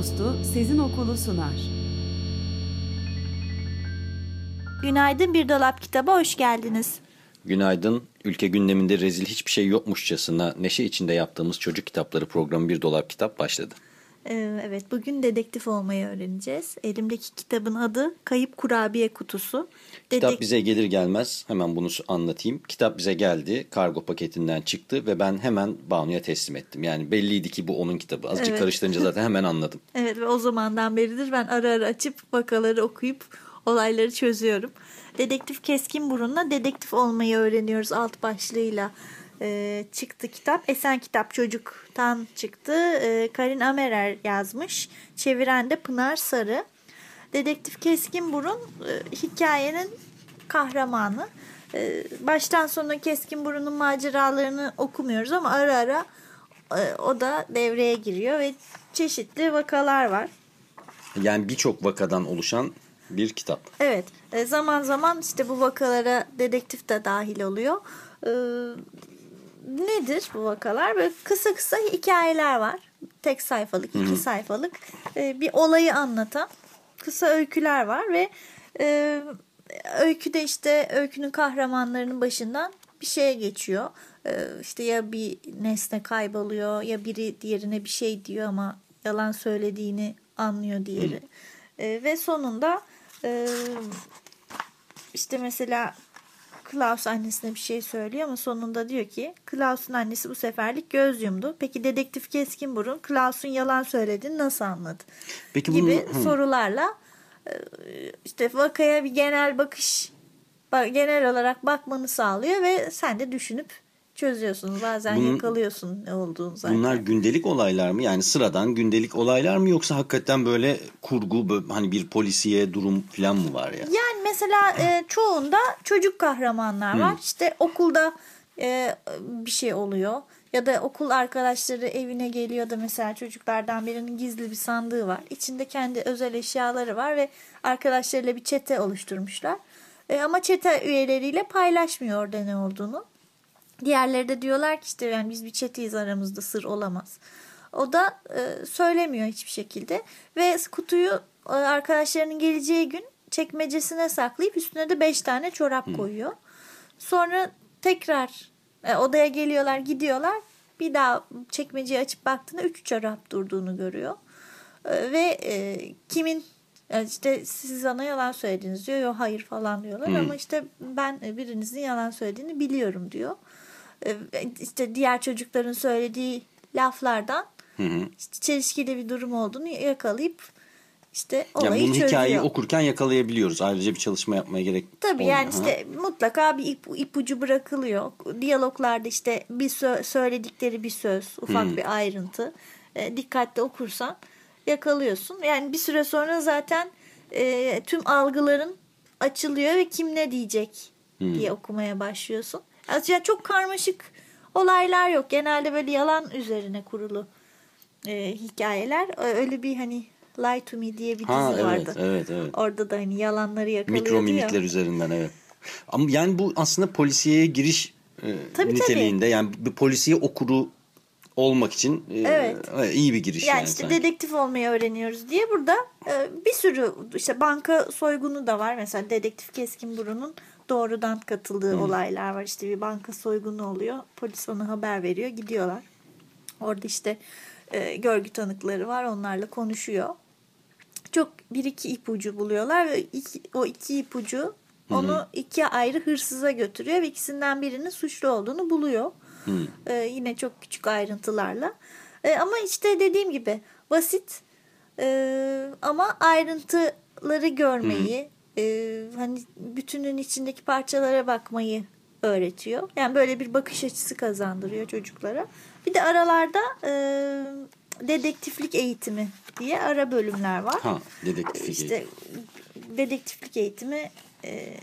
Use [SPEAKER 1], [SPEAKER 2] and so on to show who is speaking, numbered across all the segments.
[SPEAKER 1] Dostu Sezin Okulu sunar.
[SPEAKER 2] Günaydın Bir Dolap Kitaba hoş geldiniz.
[SPEAKER 3] Günaydın. Ülke gündeminde rezil hiçbir şey yokmuşçasına neşe içinde yaptığımız çocuk kitapları programı Bir Dolap Kitap başladı.
[SPEAKER 2] Ee, evet bugün dedektif olmayı öğreneceğiz. Elimdeki kitabın adı Kayıp Kurabiye Kutusu.
[SPEAKER 3] Kitap
[SPEAKER 2] Dedek-
[SPEAKER 3] bize gelir gelmez hemen bunu anlatayım. Kitap bize geldi, kargo paketinden çıktı ve ben hemen Banu'ya teslim ettim. Yani belliydi ki bu onun kitabı. Azıcık
[SPEAKER 2] Evet.
[SPEAKER 3] karıştırınca zaten hemen anladım.
[SPEAKER 2] Evet ve o zamandan beridir ben ara ara açıp vakaları okuyup olayları çözüyorum. Dedektif Keskin Burun'la dedektif olmayı öğreniyoruz alt başlığıyla e, çıktı kitap. Esen Kitap Çocuk'tan çıktı. E, Karin Amerer yazmış. Çeviren de Pınar Sarı. Dedektif Keskin Burun e, hikayenin kahramanı. E, baştan sona Keskin Burun'un maceralarını okumuyoruz ama ara ara e, o da devreye giriyor ve çeşitli vakalar var.
[SPEAKER 3] Yani birçok vakadan oluşan bir kitap.
[SPEAKER 2] Evet e, zaman zaman işte bu vakalara dedektif de dahil oluyor. E, nedir bu vakalar? Böyle kısa kısa hikayeler var. Tek sayfalık, iki sayfalık e, bir olayı anlatan kısa öyküler var ve e, öyküde işte öykünün kahramanlarının başından bir şeye geçiyor. E, işte ya bir nesne kayboluyor ya biri diğerine bir şey diyor ama yalan söylediğini anlıyor diğeri. E, ve sonunda e, işte mesela Klaus annesine bir şey söylüyor ama sonunda diyor ki Klaus'un annesi bu seferlik göz yumdu. Peki dedektif Keskinburun Klaus'un yalan söylediğini nasıl anladı?
[SPEAKER 3] Peki
[SPEAKER 2] gibi
[SPEAKER 3] Hı.
[SPEAKER 2] sorularla e, işte vakaya bir genel bakış bak- genel olarak bakmanı sağlıyor ve sen de düşünüp çözüyorsun. Bazen
[SPEAKER 3] Bunun-
[SPEAKER 2] yakalıyorsun ne olduğunu zaten.
[SPEAKER 3] Bunlar gündelik olaylar mı? Yani sıradan gündelik olaylar mı yoksa hakikaten böyle kurgu böyle hani bir polisiye durum falan mı var ya?
[SPEAKER 2] Yani mesela e, çoğunda çocuk kahramanlar var. İşte okulda e, bir şey oluyor. Ya da okul arkadaşları evine geliyor da mesela çocuklardan birinin gizli bir sandığı var. İçinde kendi özel eşyaları var ve arkadaşlarıyla bir çete oluşturmuşlar. E, ama çete üyeleriyle paylaşmıyor orada ne olduğunu. Diğerleri de diyorlar ki işte yani biz bir çeteyiz aramızda sır olamaz. O da e, söylemiyor hiçbir şekilde ve kutuyu e, arkadaşlarının geleceği gün çekmecesine saklayıp üstüne de 5 tane çorap koyuyor. Sonra tekrar e, odaya geliyorlar gidiyorlar bir daha çekmeceyi açıp baktığında 3 çorap durduğunu görüyor. E, ve e, kimin e, işte siz bana yalan söylediniz diyor. Yok hayır falan diyorlar ama işte ben birinizin yalan söylediğini biliyorum diyor. E, işte diğer çocukların söylediği laflardan işte çelişkili bir durum olduğunu yakalayıp işte olayı
[SPEAKER 3] Yani bunu
[SPEAKER 2] çözüyor.
[SPEAKER 3] hikayeyi okurken yakalayabiliyoruz. Ayrıca bir çalışma yapmaya gerek
[SPEAKER 2] Tabii
[SPEAKER 3] olmuyor.
[SPEAKER 2] yani
[SPEAKER 3] Ha.
[SPEAKER 2] işte mutlaka bir ip, ipucu bırakılıyor. Diyaloglarda işte bir sö- söyledikleri bir söz, ufak bir ayrıntı. E, dikkatli okursan yakalıyorsun. Yani bir süre sonra zaten e, tüm algıların açılıyor ve kim ne diyecek diye okumaya başlıyorsun. Yani çok karmaşık olaylar yok. Genelde böyle yalan üzerine kurulu e, hikayeler. Öyle bir hani Lie to Me diye bir dizi
[SPEAKER 3] Ha, evet,
[SPEAKER 2] vardı.
[SPEAKER 3] evet, evet.
[SPEAKER 2] Orada da hani yalanları yakalıyordu
[SPEAKER 3] Mikro
[SPEAKER 2] ya.
[SPEAKER 3] mimikler üzerinden evet. Ama yani bu aslında polisiyeye giriş e,
[SPEAKER 2] Tabii,
[SPEAKER 3] niteliğinde yani bir polisiye okuru olmak için e,
[SPEAKER 2] Evet.
[SPEAKER 3] e, iyi bir giriş yani.
[SPEAKER 2] Yani işte
[SPEAKER 3] sanki.
[SPEAKER 2] dedektif olmayı öğreniyoruz diye burada e, bir sürü işte banka soygunu da var. Mesela dedektif Keskinburun'un doğrudan katıldığı olaylar var. İşte bir banka soygunu oluyor. Polis ona haber veriyor. Gidiyorlar. Orada işte e, görgü tanıkları var. Onlarla konuşuyor. Çok bir iki ipucu buluyorlar ve iki, o iki ipucu onu iki ayrı hırsıza götürüyor ve ikisinden birinin suçlu olduğunu buluyor. E, yine çok küçük ayrıntılarla. E, ama işte dediğim gibi basit e, ama ayrıntıları görmeyi, e, hani bütünün içindeki parçalara bakmayı öğretiyor. Yani böyle bir bakış açısı kazandırıyor çocuklara. Bir de aralarda e, dedektiflik eğitimi diye ara bölümler var.
[SPEAKER 3] Ha, dedektiflik
[SPEAKER 2] İşte
[SPEAKER 3] eğitimi.
[SPEAKER 2] dedektiflik eğitimi e,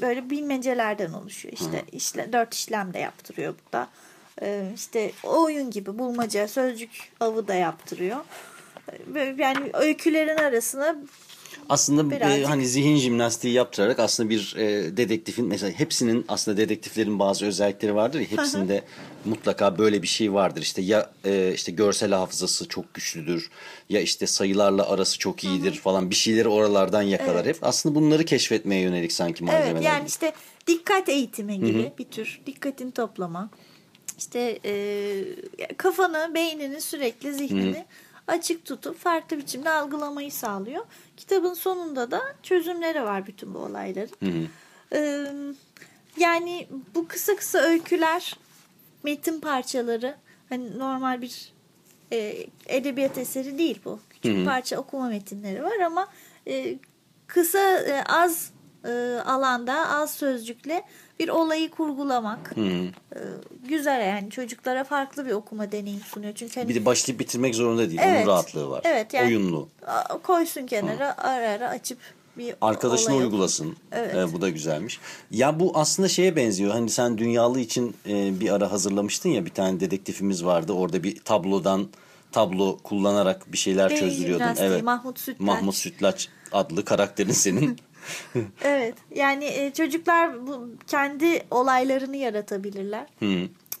[SPEAKER 2] böyle bilmecelerden oluşuyor. İşte işle, dört işlem de yaptırıyor burada. E, işte oyun gibi bulmaca, sözcük avı da yaptırıyor. E, Yani öykülerin arasına
[SPEAKER 3] Aslında e,
[SPEAKER 2] Birazcık.
[SPEAKER 3] hani zihin jimnastiği yaptırarak aslında bir e, dedektifin mesela hepsinin aslında dedektiflerin bazı özellikleri vardır ya hepsinde mutlaka böyle bir şey vardır. İşte ya e, işte görsel hafızası çok güçlüdür ya işte sayılarla arası çok iyidir falan bir şeyleri oralardan yakalar hep. Aslında bunları keşfetmeye yönelik sanki malzemeler.
[SPEAKER 2] Evet yani işte dikkat eğitimi gibi bir tür dikkatini toplama. İşte e, kafanı, beynini sürekli zihnini açık tutup farklı biçimde algılamayı sağlıyor. Kitabın sonunda da çözümleri var bütün bu olayların. E, yani bu kısa kısa öyküler, metin parçaları hani normal bir e, edebiyat eseri değil bu. Küçük parça okuma metinleri var ama e, kısa e, az e, alanda az sözcükle bir olayı kurgulamak e, güzel yani çocuklara farklı bir okuma deneyim sunuyor. Çünkü hani
[SPEAKER 3] Bir de başlayıp bitirmek zorunda değil.
[SPEAKER 2] Evet.
[SPEAKER 3] Onun rahatlığı var.
[SPEAKER 2] Evet, yani-
[SPEAKER 3] Oyunlu.
[SPEAKER 2] koysun kenara ara ara açıp bir
[SPEAKER 3] Arkadaşına
[SPEAKER 2] olay
[SPEAKER 3] uygulasın.
[SPEAKER 2] Evet.
[SPEAKER 3] Ee, bu da güzelmiş. Ya bu aslında şeye benziyor. Hani sen dünyalı için e, bir ara hazırlamıştın ya bir tane dedektifimiz vardı. Orada bir tablodan tablo kullanarak bir şeyler
[SPEAKER 2] Beyin
[SPEAKER 3] çözdürüyordun. Evet.
[SPEAKER 2] Mahmut Sütlaç.
[SPEAKER 3] Mahmut Sütlaç adlı karakterin senin.
[SPEAKER 2] Evet yani e, çocuklar bu kendi olaylarını yaratabilirler.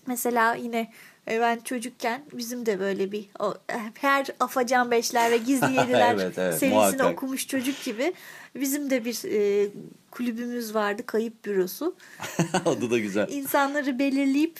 [SPEAKER 2] Mesela yine e, ben çocukken bizim de böyle bir o, her Afacan Beşler ve Gizli Yediler
[SPEAKER 3] Evet, evet,
[SPEAKER 2] serisini
[SPEAKER 3] muhakkak.
[SPEAKER 2] okumuş çocuk gibi bizim de bir e, kulübümüz vardı kayıp bürosu.
[SPEAKER 3] Adı da güzel.
[SPEAKER 2] İnsanları belirleyip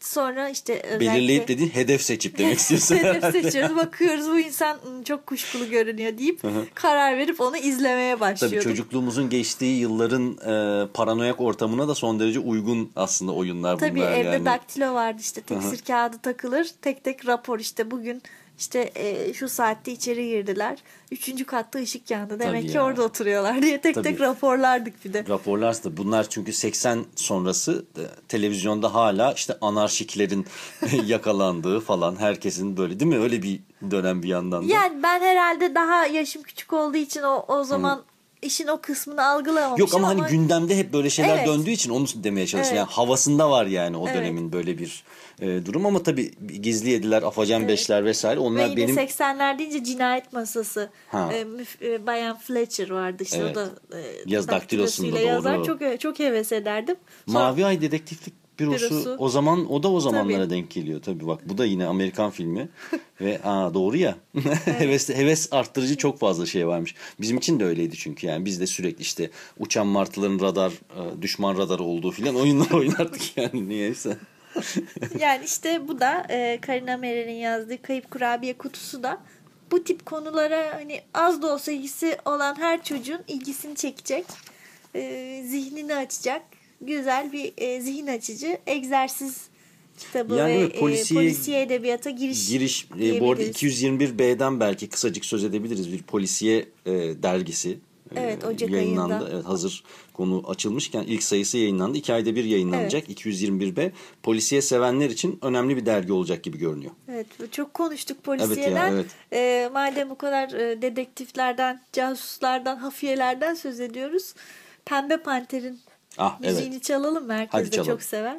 [SPEAKER 2] sonra işte özellikle
[SPEAKER 3] Belirleyip dediğin hedef seçip demek istiyorsun.
[SPEAKER 2] hedef seçiyoruz bakıyoruz bu insan "Hmm, çok kuşkulu görünüyor deyip karar verip onu izlemeye
[SPEAKER 3] Tabii
[SPEAKER 2] başlıyorduk.
[SPEAKER 3] çocukluğumuzun geçtiği yılların e, paranoyak ortamına da son derece uygun aslında oyunlar
[SPEAKER 2] Tabii
[SPEAKER 3] bunlar
[SPEAKER 2] evde
[SPEAKER 3] yani.
[SPEAKER 2] daktilo vardı işte teksir kağıdı takılır tek tek rapor işte bugün işte e, şu saatte içeri girdiler. Üçüncü katta ışık yandı. Demek
[SPEAKER 3] Tabii
[SPEAKER 2] ki
[SPEAKER 3] ya.
[SPEAKER 2] orada oturuyorlar diye tek
[SPEAKER 3] Tabii.
[SPEAKER 2] tek raporlardık bir de.
[SPEAKER 3] Raporlar da bunlar çünkü 80 sonrası e, televizyonda hala işte anarşiklerin yakalandığı falan herkesin böyle değil mi öyle bir dönem bir yandan da.
[SPEAKER 2] Yani ben herhalde daha yaşım küçük olduğu için o, o zaman işin o kısmını algılamamışım
[SPEAKER 3] Yok ama, hani gündemde hep böyle şeyler
[SPEAKER 2] Evet.
[SPEAKER 3] döndüğü için onu demeye çalışıyorum.
[SPEAKER 2] Evet.
[SPEAKER 3] Yani havasında var yani o
[SPEAKER 2] Evet.
[SPEAKER 3] dönemin böyle bir e, durum ama tabii gizli yediler, afacan beşler vesaire
[SPEAKER 2] Ve
[SPEAKER 3] onlar
[SPEAKER 2] yine
[SPEAKER 3] benim
[SPEAKER 2] 80'ler deyince cinayet masası.
[SPEAKER 3] Ha.
[SPEAKER 2] E, e, Bayan Fletcher vardı işte
[SPEAKER 3] Evet.
[SPEAKER 2] o da e,
[SPEAKER 3] Yaz daktilosunda
[SPEAKER 2] daktilosuyla yazar.
[SPEAKER 3] doğru.
[SPEAKER 2] Çok çok heves ederdim. Sonra-
[SPEAKER 3] Mavi Ay Dedektiflik Bürosu,
[SPEAKER 2] Bürosu.
[SPEAKER 3] o zaman o da o zamanlara
[SPEAKER 2] Tabii.
[SPEAKER 3] denk geliyor tabii bak bu da yine Amerikan filmi ve aa doğru ya heves heves arttırıcı çok fazla şey varmış. Bizim için de öyleydi çünkü yani biz de sürekli işte uçan martıların radar düşman radarı olduğu filan oyunlar oynardık yani niyeyse.
[SPEAKER 2] Yani işte bu da e, Karina Merer'in yazdığı Kayıp Kurabiye Kutusu da bu tip konulara hani az da olsa ilgisi olan her çocuğun ilgisini çekecek. e, zihnini açacak. Güzel bir e, zihin açıcı egzersiz kitabı
[SPEAKER 3] Yani
[SPEAKER 2] ve
[SPEAKER 3] evet, polisiye-
[SPEAKER 2] e, polisiye edebiyata giriş,
[SPEAKER 3] Giriş e, bu arada
[SPEAKER 2] diyebiliriz.
[SPEAKER 3] 221B'den belki kısacık söz edebiliriz bir polisiye e, dergisi.
[SPEAKER 2] Evet, Ocak
[SPEAKER 3] yayınlandı.
[SPEAKER 2] ayında.
[SPEAKER 3] Evet, hazır konu açılmışken ilk sayısı yayınlandı. İki ayda bir yayınlanacak 221B. Polisiye sevenler için önemli bir dergi olacak gibi görünüyor.
[SPEAKER 2] Evet çok konuştuk
[SPEAKER 3] Evet ya,
[SPEAKER 2] polisiyeden.
[SPEAKER 3] evet.
[SPEAKER 2] E, madem bu kadar e, dedektiflerden, casuslardan, hafiyelerden söz ediyoruz. Pembe Panter'in
[SPEAKER 3] Ah evet.
[SPEAKER 2] müziğini çalalım mı? Herkes
[SPEAKER 3] Hadi
[SPEAKER 2] de
[SPEAKER 3] çalalım.
[SPEAKER 2] çok sever.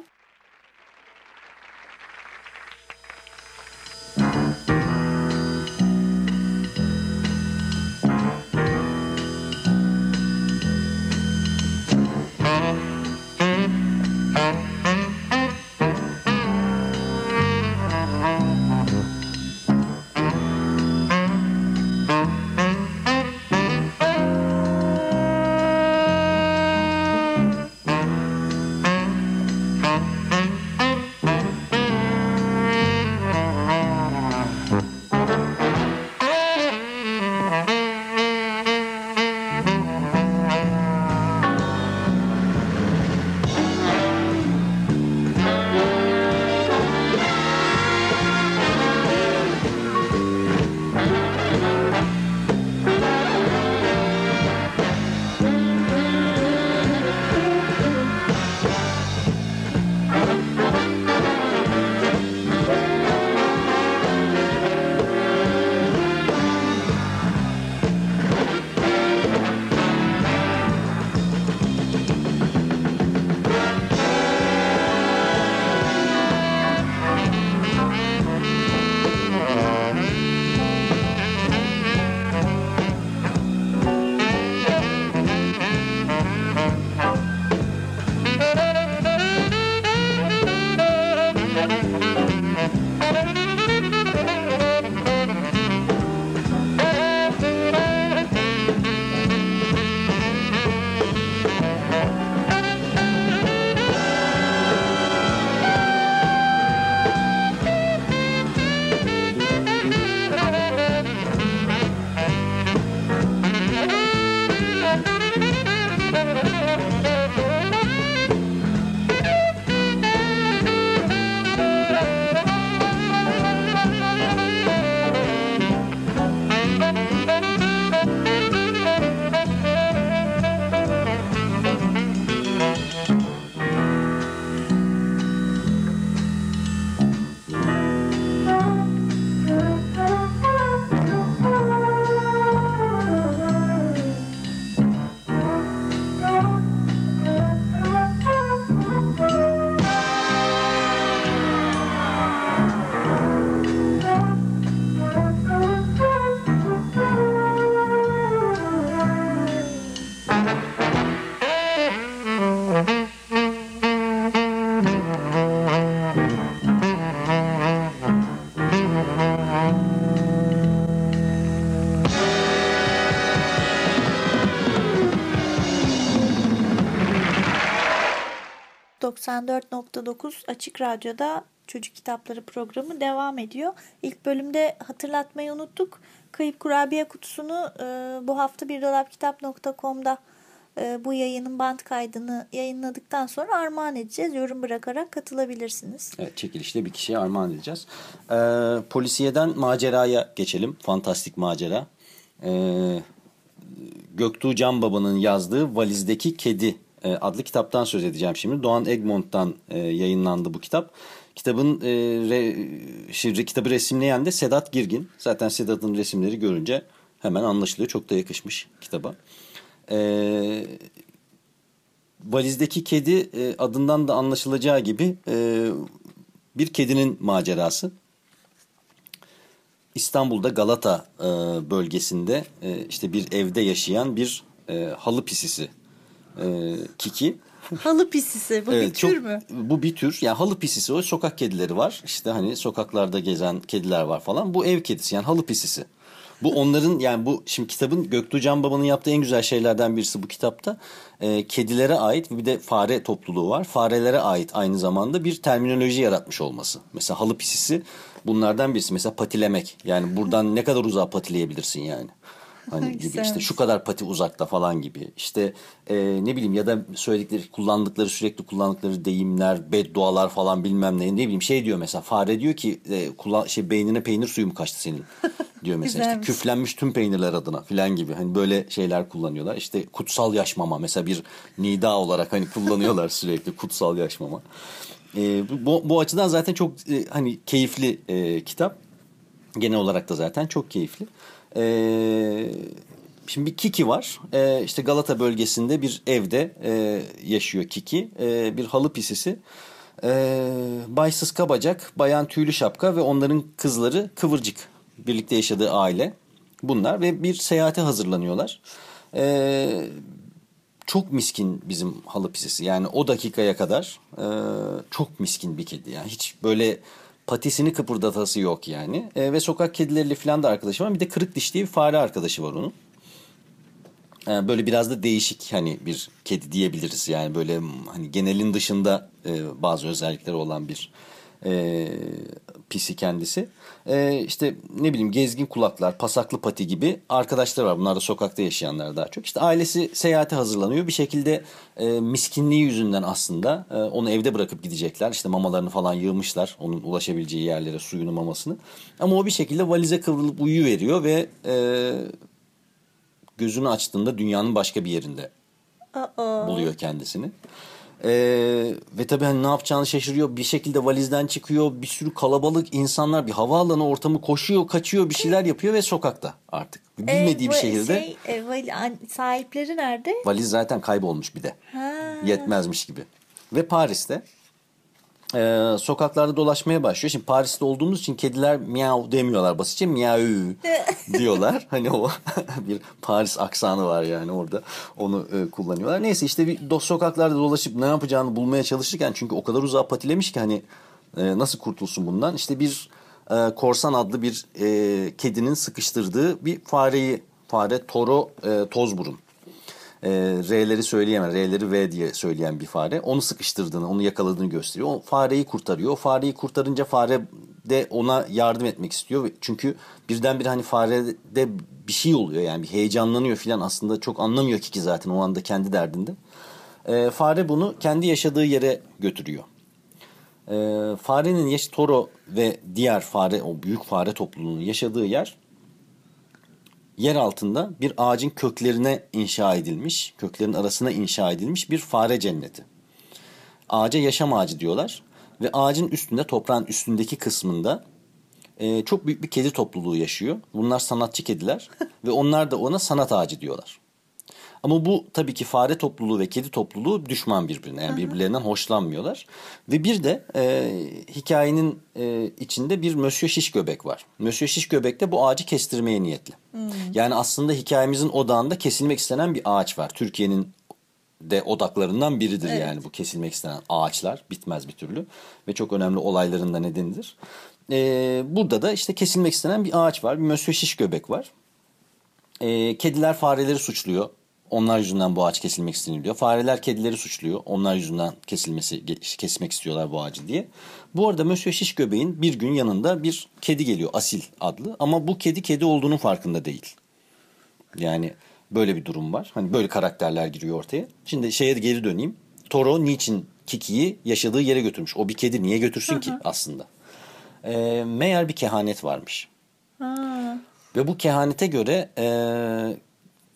[SPEAKER 2] 94.9 Açık Radyo'da Çocuk Kitapları programı devam ediyor. İlk bölümde hatırlatmayı unuttuk. Kayıp Kurabiye Kutusu'nu e, bu hafta birdolapkitap.com'da e, bu yayının band kaydını yayınladıktan sonra armağan edeceğiz. Yorum bırakarak katılabilirsiniz.
[SPEAKER 3] Evet çekilişte bir kişiye armağan edeceğiz. Ee, polisiyeden maceraya geçelim. Fantastik macera. Ee, Göktuğ Can Baba'nın yazdığı Valizdeki Kedi e, adlı kitaptan söz edeceğim şimdi. Doğan Egmont'tan e, yayınlandı bu kitap. Kitabın e, şiiri, kitabı resimleyen de Sedat Girgin. Zaten Sedat'ın resimleri görünce hemen anlaşılıyor. Çok da yakışmış kitaba. Ee, valizdeki kedi e, adından da anlaşılacağı gibi e, bir kedinin macerası. İstanbul'da Galata e, bölgesinde e, işte bir evde yaşayan bir e, halı pisisi e, Kiki.
[SPEAKER 2] Halı pisisi bu
[SPEAKER 3] Evet,
[SPEAKER 2] bir tür
[SPEAKER 3] çok-
[SPEAKER 2] mü?
[SPEAKER 3] Bu bir tür. Yani halı pisisi o sokak kedileri var. İşte hani sokaklarda gezen kediler var falan. Bu ev kedisi yani halı pisisi. Bu onların yani bu şimdi kitabın Göktuğ Can Baba'nın yaptığı en güzel şeylerden birisi bu kitapta. Ee, kedilere ait bir de fare topluluğu var. Farelere ait aynı zamanda bir terminoloji yaratmış olması. Mesela halı pisisi bunlardan birisi. Mesela patilemek. Yani buradan ne kadar uzağa patileyebilirsin yani. Hani gibi işte şu kadar pati uzakta falan gibi. İşte e, ne bileyim ya da söyledikleri kullandıkları sürekli kullandıkları deyimler, beddualar falan bilmem ne. Ne bileyim şey diyor mesela fare diyor ki e, kullan, şey beynine peynir suyu mu kaçtı senin diyor mesela. işte
[SPEAKER 2] Güzelmiş.
[SPEAKER 3] küflenmiş tüm peynirler adına filan gibi. Hani böyle şeyler kullanıyorlar. İşte kutsal yaşmama mesela bir nida olarak hani kullanıyorlar sürekli kutsal yaşmama. E, bu, bu açıdan zaten çok e, hani keyifli e, kitap. Genel olarak da zaten çok keyifli. Ee, şimdi bir Kiki var. Ee, işte Galata bölgesinde bir evde e, yaşıyor Kiki. Ee, bir halı pisisi. Ee, Baysız Kabacak, Bayan Tüylü Şapka ve onların kızları Kıvırcık. Birlikte yaşadığı aile. Bunlar ve bir seyahate hazırlanıyorlar. Ee, çok miskin bizim halı pisisi. Yani o dakikaya kadar e, çok miskin bir kedi. Yani hiç böyle patisini kıpırdatası yok yani. E, ve sokak kedileriyle falan da arkadaşı var. Bir de kırık diş diye bir fare arkadaşı var onun. E, böyle biraz da değişik hani bir kedi diyebiliriz. Yani böyle hani genelin dışında e, bazı özellikleri olan bir e, pisi kendisi. E, işte ne bileyim gezgin kulaklar, pasaklı pati gibi arkadaşlar var. Bunlar da sokakta yaşayanlar daha çok. İşte ailesi seyahate hazırlanıyor. Bir şekilde e, miskinliği yüzünden aslında e, onu evde bırakıp gidecekler. İşte mamalarını falan yığmışlar. Onun ulaşabileceği yerlere suyunu mamasını. Ama o bir şekilde valize kıvrılıp uyuyuveriyor ve e, gözünü açtığında dünyanın başka bir yerinde
[SPEAKER 2] Aa.
[SPEAKER 3] buluyor kendisini. Ee, ve tabii hani ne yapacağını şaşırıyor. Bir şekilde valizden çıkıyor. Bir sürü kalabalık insanlar bir havaalanı ortamı koşuyor, kaçıyor, bir şeyler yapıyor ve sokakta artık. Bilmediği
[SPEAKER 2] E,
[SPEAKER 3] bir şehirde
[SPEAKER 2] Şey, e, an- sahipleri nerede?
[SPEAKER 3] valiz zaten kaybolmuş bir de.
[SPEAKER 2] Ha.
[SPEAKER 3] Yetmezmiş gibi. Ve Paris'te e, sokaklarda dolaşmaya başlıyor. Şimdi Paris'te olduğumuz için kediler miyav demiyorlar basitçe miyav diyorlar. Hani o bir Paris aksanı var yani orada onu e, kullanıyorlar. Neyse işte bir do- sokaklarda dolaşıp ne yapacağını bulmaya çalışırken çünkü o kadar uzağa patilemiş ki hani e, nasıl kurtulsun bundan? İşte bir e, korsan adlı bir e, kedinin sıkıştırdığı bir fareyi fare Toro e, Tozburun e, R'leri söyleyemem. R'leri V diye söyleyen bir fare. Onu sıkıştırdığını, onu yakaladığını gösteriyor. O fareyi kurtarıyor. O fareyi kurtarınca fare de ona yardım etmek istiyor. Çünkü birdenbire hani farede bir şey oluyor yani bir heyecanlanıyor filan aslında çok anlamıyor ki zaten o anda kendi derdinde. E, fare bunu kendi yaşadığı yere götürüyor. E, farenin yaş Toro ve diğer fare o büyük fare topluluğunun yaşadığı yer yer altında bir ağacın köklerine inşa edilmiş, köklerin arasına inşa edilmiş bir fare cenneti. Ağaca yaşam ağacı diyorlar ve ağacın üstünde toprağın üstündeki kısmında e, çok büyük bir kedi topluluğu yaşıyor. Bunlar sanatçı kediler ve onlar da ona sanat ağacı diyorlar. Ama bu tabii ki fare topluluğu ve kedi topluluğu düşman birbirine. Yani birbirlerinden hoşlanmıyorlar. Ve bir de e, hikayenin e, içinde bir Monsieur Şiş Göbek var. Monsieur Şiş Göbek de bu ağacı kestirmeye niyetli. Yani aslında hikayemizin odağında kesilmek istenen bir ağaç var. Türkiye'nin de odaklarından biridir yani bu kesilmek istenen ağaçlar bitmez bir türlü ve çok önemli olayların da nedenidir. Ee, burada da işte kesilmek istenen bir ağaç var. Bir Monsieur Şiş Göbek var. Ee, kediler fareleri suçluyor. Onlar yüzünden bu ağaç kesilmek isteniliyor. Fareler kedileri suçluyor. Onlar yüzünden kesilmesi kesmek istiyorlar bu ağacı diye. Bu arada Monsieur Şiş Göbeğin bir gün yanında bir kedi geliyor Asil adlı ama bu kedi kedi olduğunun farkında değil. Yani böyle bir durum var. Hani böyle karakterler giriyor ortaya. Şimdi şeye geri döneyim. Toro niçin Kiki'yi yaşadığı yere götürmüş? O bir kedi niye götürsün ki aslında? E, meğer bir kehanet varmış.
[SPEAKER 2] Ha.
[SPEAKER 3] Ve bu kehanete göre e,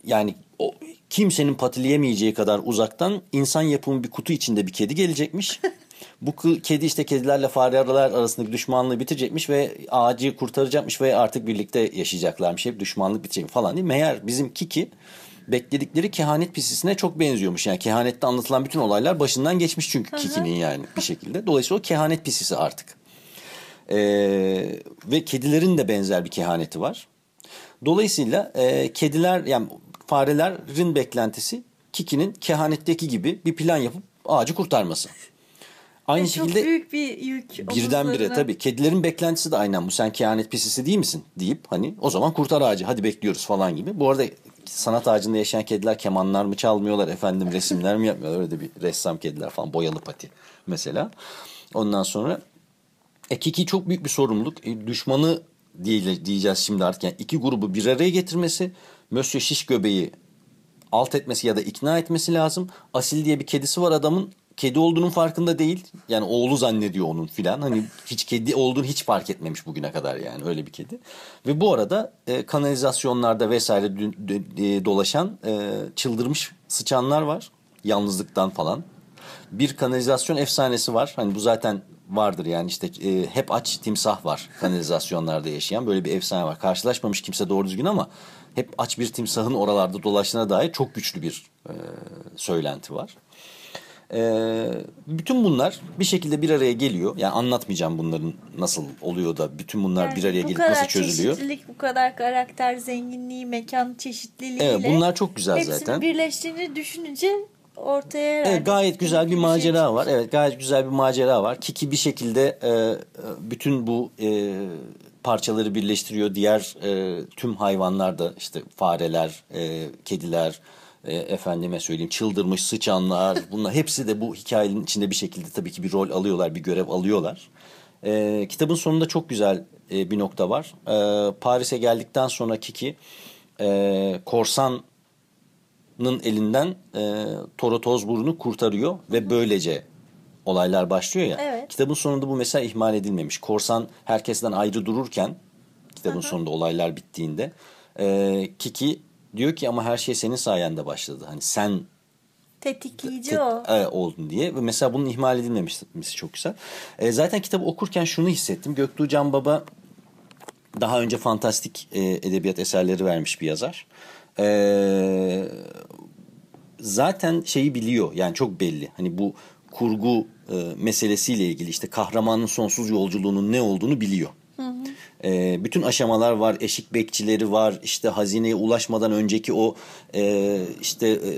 [SPEAKER 3] yani o, kimsenin patileyemeyeceği kadar uzaktan insan yapımı bir kutu içinde bir kedi gelecekmiş. bu kedi işte kedilerle fareler arasındaki düşmanlığı bitirecekmiş ve ağacı kurtaracakmış ve artık birlikte yaşayacaklarmış. Hep düşmanlık bitecek falan değil. Meğer bizim Kiki bekledikleri kehanet pisisine çok benziyormuş. Yani kehanette anlatılan bütün olaylar başından geçmiş çünkü Kiki'nin yani bir şekilde. Dolayısıyla o kehanet pisisi artık. Ee, ve kedilerin de benzer bir kehaneti var. Dolayısıyla e, kediler yani farelerin beklentisi Kiki'nin kehanetteki gibi bir plan yapıp ağacı kurtarması. Aynı
[SPEAKER 2] E, Çok
[SPEAKER 3] şekilde
[SPEAKER 2] büyük bir yük.
[SPEAKER 3] birdenbire tabii kedilerin beklentisi de aynen bu sen kehanet pisisi değil misin deyip hani o zaman kurtar ağacı hadi bekliyoruz falan gibi. Bu arada sanat ağacında yaşayan kediler kemanlar mı çalmıyorlar efendim resimler mi yapmıyorlar öyle de bir ressam kediler falan boyalı pati mesela. Ondan sonra e, Kiki çok büyük bir sorumluluk. E, düşmanı diye, diyeceğiz şimdi artık. Yani iki grubu bir araya getirmesi, Monsieur Şiş Göbeği alt etmesi ya da ikna etmesi lazım. Asil diye bir kedisi var adamın. Kedi olduğunun farkında değil. Yani oğlu zannediyor onun filan. Hani hiç kedi olduğunu hiç fark etmemiş bugüne kadar yani öyle bir kedi. Ve bu arada e, kanalizasyonlarda vesaire dü- dü- e, dolaşan e, çıldırmış sıçanlar var. Yalnızlıktan falan. Bir kanalizasyon efsanesi var. Hani bu zaten vardır yani işte e, hep aç timsah var kanalizasyonlarda yaşayan böyle bir efsane var. Karşılaşmamış kimse doğru düzgün ama hep aç bir timsahın oralarda dolaştığına dair çok güçlü bir e, söylenti var. E, bütün bunlar bir şekilde bir araya geliyor. Yani anlatmayacağım bunların nasıl oluyor da bütün bunlar
[SPEAKER 2] Yani
[SPEAKER 3] bir araya
[SPEAKER 2] bu
[SPEAKER 3] gelip
[SPEAKER 2] kadar
[SPEAKER 3] nasıl çözülüyor.
[SPEAKER 2] çeşitlilik, bu kadar karakter zenginliği, mekan çeşitliliğiyle
[SPEAKER 3] Evet bunlar çok güzel
[SPEAKER 2] hepsinin
[SPEAKER 3] zaten.
[SPEAKER 2] birleştiğini düşününce ortaya herhalde
[SPEAKER 3] Evet, gayet güzel bir
[SPEAKER 2] şey
[SPEAKER 3] macera
[SPEAKER 2] çıkmış.
[SPEAKER 3] var. Evet gayet güzel bir macera var. Kiki bir şekilde e, e, bütün bu e, parçaları birleştiriyor. Diğer e, tüm hayvanlar da işte fareler, e, kediler, e, efendime söyleyeyim çıldırmış sıçanlar bunlar hepsi de bu hikayenin içinde bir şekilde tabii ki bir rol alıyorlar, bir görev alıyorlar. E, kitabın sonunda çok güzel e, bir nokta var. E, Paris'e geldikten sonra Kiki e, korsan Nın elinden e, Toro Tozburun'u kurtarıyor ve böylece olaylar başlıyor ya.
[SPEAKER 2] Evet.
[SPEAKER 3] Kitabın sonunda bu mesela ihmal edilmemiş. Korsan herkesten ayrı dururken kitabın sonunda olaylar bittiğinde e, Kiki diyor ki ama her şey senin sayende başladı. Hani sen
[SPEAKER 2] Tetikleyici
[SPEAKER 3] tek-
[SPEAKER 2] o.
[SPEAKER 3] e, oldun diye. Ve mesela bunun ihmal edilmemişsi çok güzel. E, zaten kitabı okurken şunu hissettim. Göktuğ Can Baba daha önce fantastik e, edebiyat eserleri vermiş bir yazar. E, zaten şeyi biliyor yani çok belli. Hani bu kurgu e, meselesiyle ilgili işte kahramanın sonsuz yolculuğunun ne olduğunu biliyor. E, bütün aşamalar var, eşik bekçileri var, işte hazineye ulaşmadan önceki o e, işte e,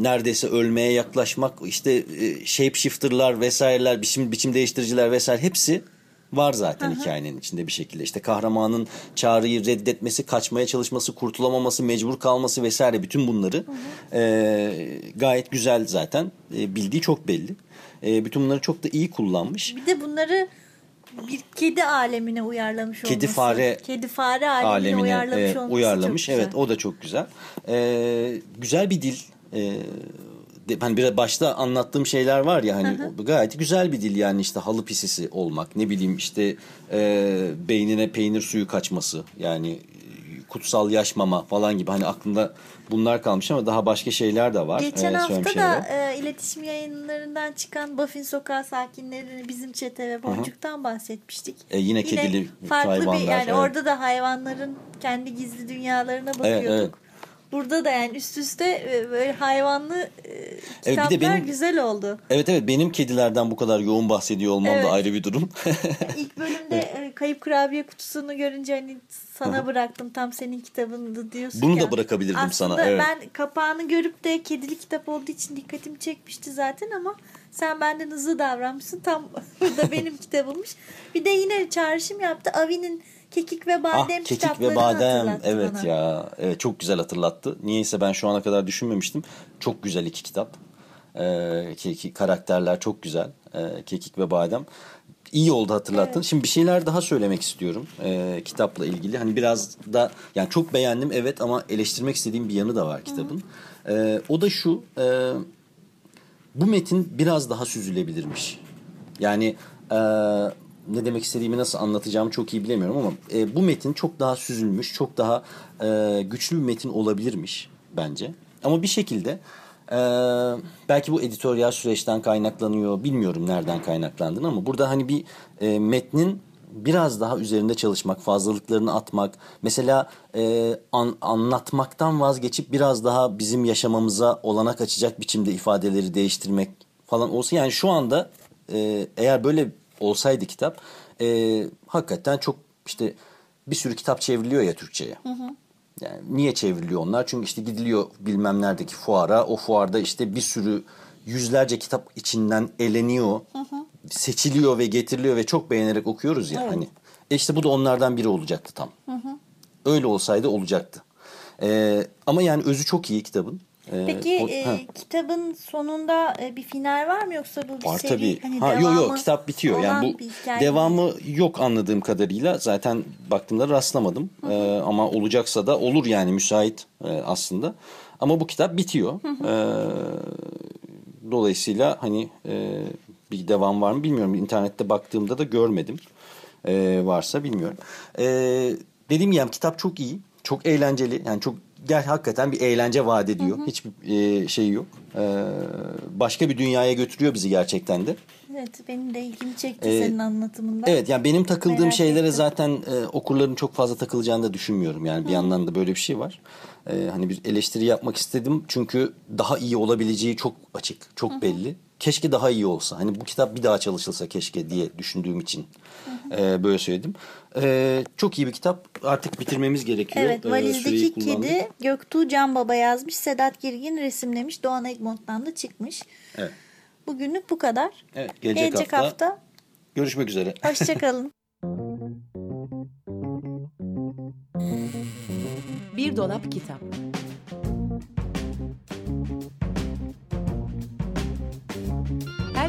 [SPEAKER 3] neredeyse ölmeye yaklaşmak, işte e, shapeshifter'lar vesaireler, biçim, biçim değiştiriciler vesaire hepsi var zaten hikayenin içinde bir şekilde. İşte kahramanın çağrıyı reddetmesi, kaçmaya çalışması, kurtulamaması, mecbur kalması vesaire bütün bunları e, gayet güzel zaten. E, bildiği çok belli. E, bütün bunları çok da iyi kullanmış.
[SPEAKER 2] Bir de bunları bir kedi alemine uyarlamış olması.
[SPEAKER 3] Kedi fare
[SPEAKER 2] Kedi fare alemine,
[SPEAKER 3] alemine
[SPEAKER 2] uyarlamış
[SPEAKER 3] e,
[SPEAKER 2] olması
[SPEAKER 3] uyarlamış.
[SPEAKER 2] çok güzel.
[SPEAKER 3] Evet o da çok güzel. E, güzel bir dil. E, hani biraz başta anlattığım şeyler var ya hani o gayet güzel bir dil yani işte halı pisisi olmak ne bileyim işte e, beynine peynir suyu kaçması yani e, kutsal yaşmama falan gibi hani aklında bunlar kalmış ama daha başka şeyler de var.
[SPEAKER 2] Geçen
[SPEAKER 3] e,
[SPEAKER 2] hafta da e, iletişim yayınlarından çıkan Buffin Sokağı sakinlerini bizim çete ve Boncuk'tan bahsetmiştik.
[SPEAKER 3] E, yine kedili
[SPEAKER 2] farklı
[SPEAKER 3] hayvanlar,
[SPEAKER 2] bir yani
[SPEAKER 3] evet.
[SPEAKER 2] orada da hayvanların kendi gizli dünyalarına bakıyorduk.
[SPEAKER 3] evet.
[SPEAKER 2] Burada da yani üst üste e, böyle hayvanlı e,
[SPEAKER 3] bir de
[SPEAKER 2] kitaplar
[SPEAKER 3] benim-
[SPEAKER 2] güzel oldu.
[SPEAKER 3] Evet evet benim kedilerden bu kadar yoğun bahsediyor olmam
[SPEAKER 2] Evet.
[SPEAKER 3] da ayrı bir durum.
[SPEAKER 2] İlk bölümde e, kayıp kurabiye kutusunu görünce hani sana bıraktım tam senin kitabındı diyorsun
[SPEAKER 3] Bunu
[SPEAKER 2] ya.
[SPEAKER 3] da bırakabilirdim
[SPEAKER 2] Aslında
[SPEAKER 3] sana, evet.
[SPEAKER 2] ben kapağını görüp de kedili kitap olduğu için dikkatimi çekmişti zaten ama sen benden hızlı davranmışsın. Tam burada benim kitabımmış. Bir de yine çağrışım yaptı. Avi'nin Kekik ve Badem
[SPEAKER 3] Ah kekik ve badem evet
[SPEAKER 2] bana.
[SPEAKER 3] ya evet, çok güzel hatırlattı. Niyeyse ben şu ana kadar düşünmemiştim. Çok güzel iki kitap. Ee, kekik karakterler çok güzel. Ee, kekik ve badem. İyi oldu hatırlattın. Şimdi bir şeyler daha söylemek istiyorum e, kitapla ilgili. Hani biraz da yani çok beğendim evet ama eleştirmek istediğim bir yanı da var kitabın. Ee, o da şu. E, bu metin biraz daha süzülebilirmiş. Yani e, ne demek istediğimi nasıl anlatacağımı çok iyi bilemiyorum ama e, bu metin çok daha süzülmüş, çok daha e, güçlü bir metin olabilirmiş bence. Ama bir şekilde e, belki bu editoryal süreçten kaynaklanıyor, bilmiyorum nereden kaynaklandığını ama burada hani bir e, metnin biraz daha üzerinde çalışmak, fazlalıklarını atmak, mesela e, an- anlatmaktan vazgeçip biraz daha bizim yaşamamıza olanak açacak biçimde ifadeleri değiştirmek falan olsa yani şu anda e, eğer böyle olsaydı kitap e, hakikaten çok işte bir sürü kitap çevriliyor ya Türkçe'ye. Yani niye çevriliyor onlar? Çünkü işte gidiliyor bilmem neredeki fuara. O fuarda işte bir sürü yüzlerce kitap içinden eleniyor. Seçiliyor ve getiriliyor ve çok beğenerek okuyoruz ya hani. E işte bu da onlardan biri olacaktı tam. Öyle olsaydı olacaktı. E, ama yani özü çok iyi kitabın. E,
[SPEAKER 2] Peki
[SPEAKER 3] o-
[SPEAKER 2] e, kitabın sonunda e, bir final var mı yoksa bu bir
[SPEAKER 3] Var
[SPEAKER 2] seri
[SPEAKER 3] tabii.
[SPEAKER 2] hani
[SPEAKER 3] ha, yok
[SPEAKER 2] devamı
[SPEAKER 3] yok kitap bitiyor. Yani bu devamı yok anladığım kadarıyla. Zaten baktığımda rastlamadım. Ee, ama olacaksa da olur yani müsait e, aslında. Ama bu kitap bitiyor. Ee, dolayısıyla hani e, bir devam var mı bilmiyorum. İnternette baktığımda da görmedim. Ee, varsa bilmiyorum. Ee, dediğim gibi kitap çok iyi. Çok eğlenceli. Yani çok gel hakikaten bir eğlence vaat ediyor. Hiçbir e, şey yok. Ee, başka bir dünyaya götürüyor bizi gerçekten de.
[SPEAKER 2] Evet benim de ilgimi çekti
[SPEAKER 3] Ee,
[SPEAKER 2] senin anlatımında.
[SPEAKER 3] Evet yani benim takıldığım
[SPEAKER 2] Merak
[SPEAKER 3] şeylere
[SPEAKER 2] ettim.
[SPEAKER 3] zaten e, okurların çok fazla takılacağını da düşünmüyorum. Yani bir yandan da böyle bir şey var. E, hani bir eleştiri yapmak istedim çünkü daha iyi olabileceği çok açık, çok belli. Keşke daha iyi olsa. Hani bu kitap bir daha çalışılsa keşke diye düşündüğüm için e, böyle söyledim. E, çok iyi bir kitap. Artık bitirmemiz gerekiyor.
[SPEAKER 2] Evet
[SPEAKER 3] E,
[SPEAKER 2] valizdeki
[SPEAKER 3] kullandık.
[SPEAKER 2] kedi Göktuğ Can Baba yazmış. Sedat Girgin resimlemiş. Doğan Egmont'tan da çıkmış.
[SPEAKER 3] Evet.
[SPEAKER 2] Bugünlük bu kadar.
[SPEAKER 3] Evet, gelecek hafta-
[SPEAKER 2] hafta.
[SPEAKER 3] Görüşmek üzere.
[SPEAKER 2] Hoşçakalın.
[SPEAKER 1] Bir dolap kitap.